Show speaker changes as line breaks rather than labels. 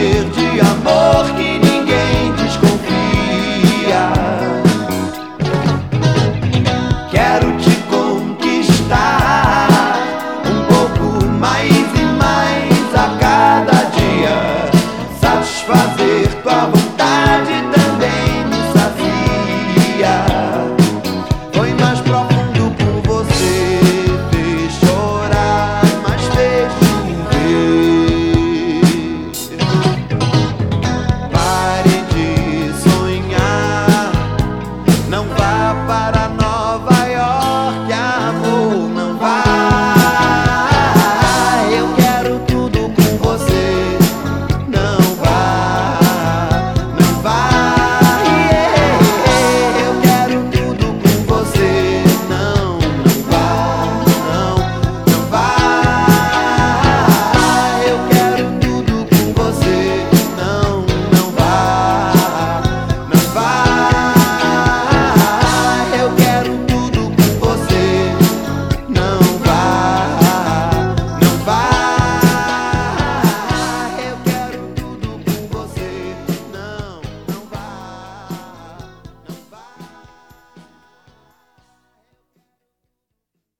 verde.